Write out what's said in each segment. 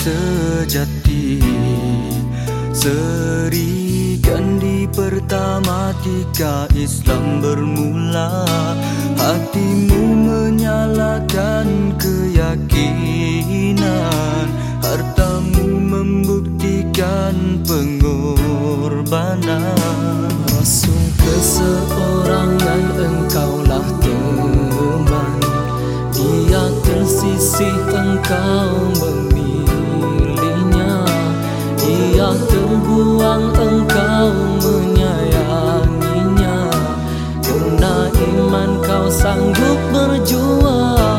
sejati. Serikan di pertama ketika Islam bermula. Hatimu menyalakan keyakinan. Hartamu membuktikan pengorbanan. Rasul keseorangan engkaulah teman. Dia tersisih engkau terbuang engkau menyayanginya. Kerana iman kau sanggup berjuang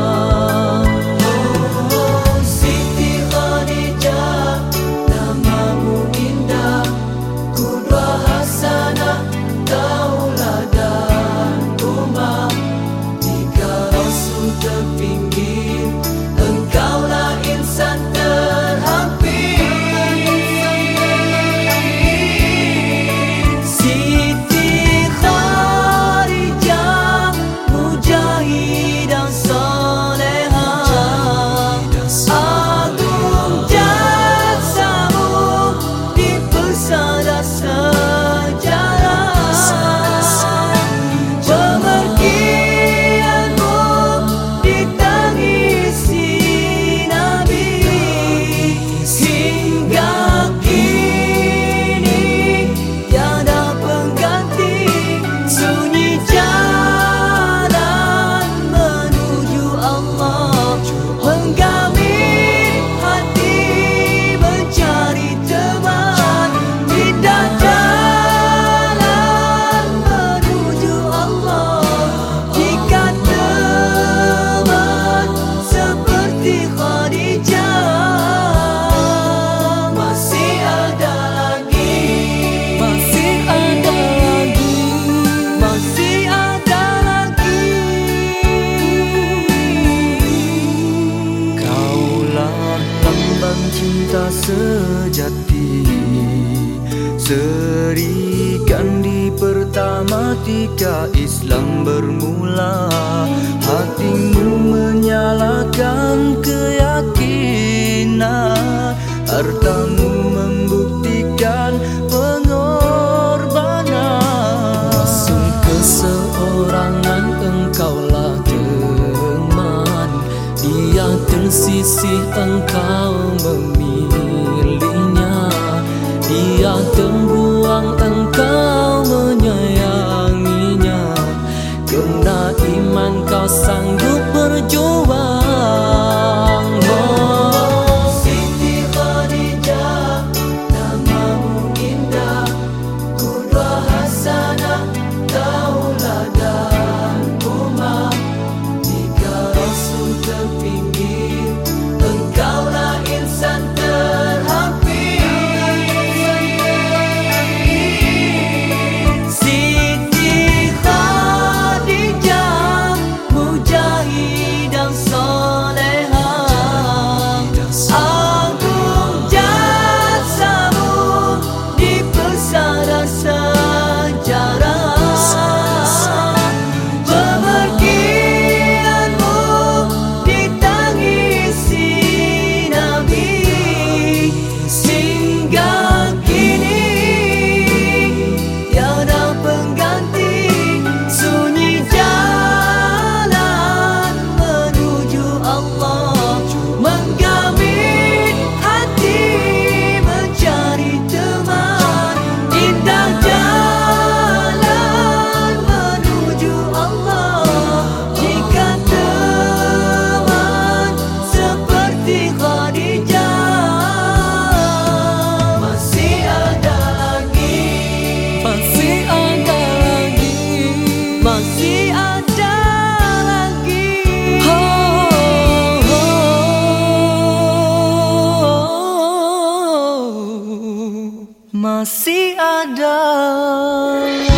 soon. Cinta sejati. Serikan di pertama ketika Islam bermula. Hatimu menyalakan keyakinan Hartamu membuktikan tersisih engkau memilihnya. Dia terbuang engkau love.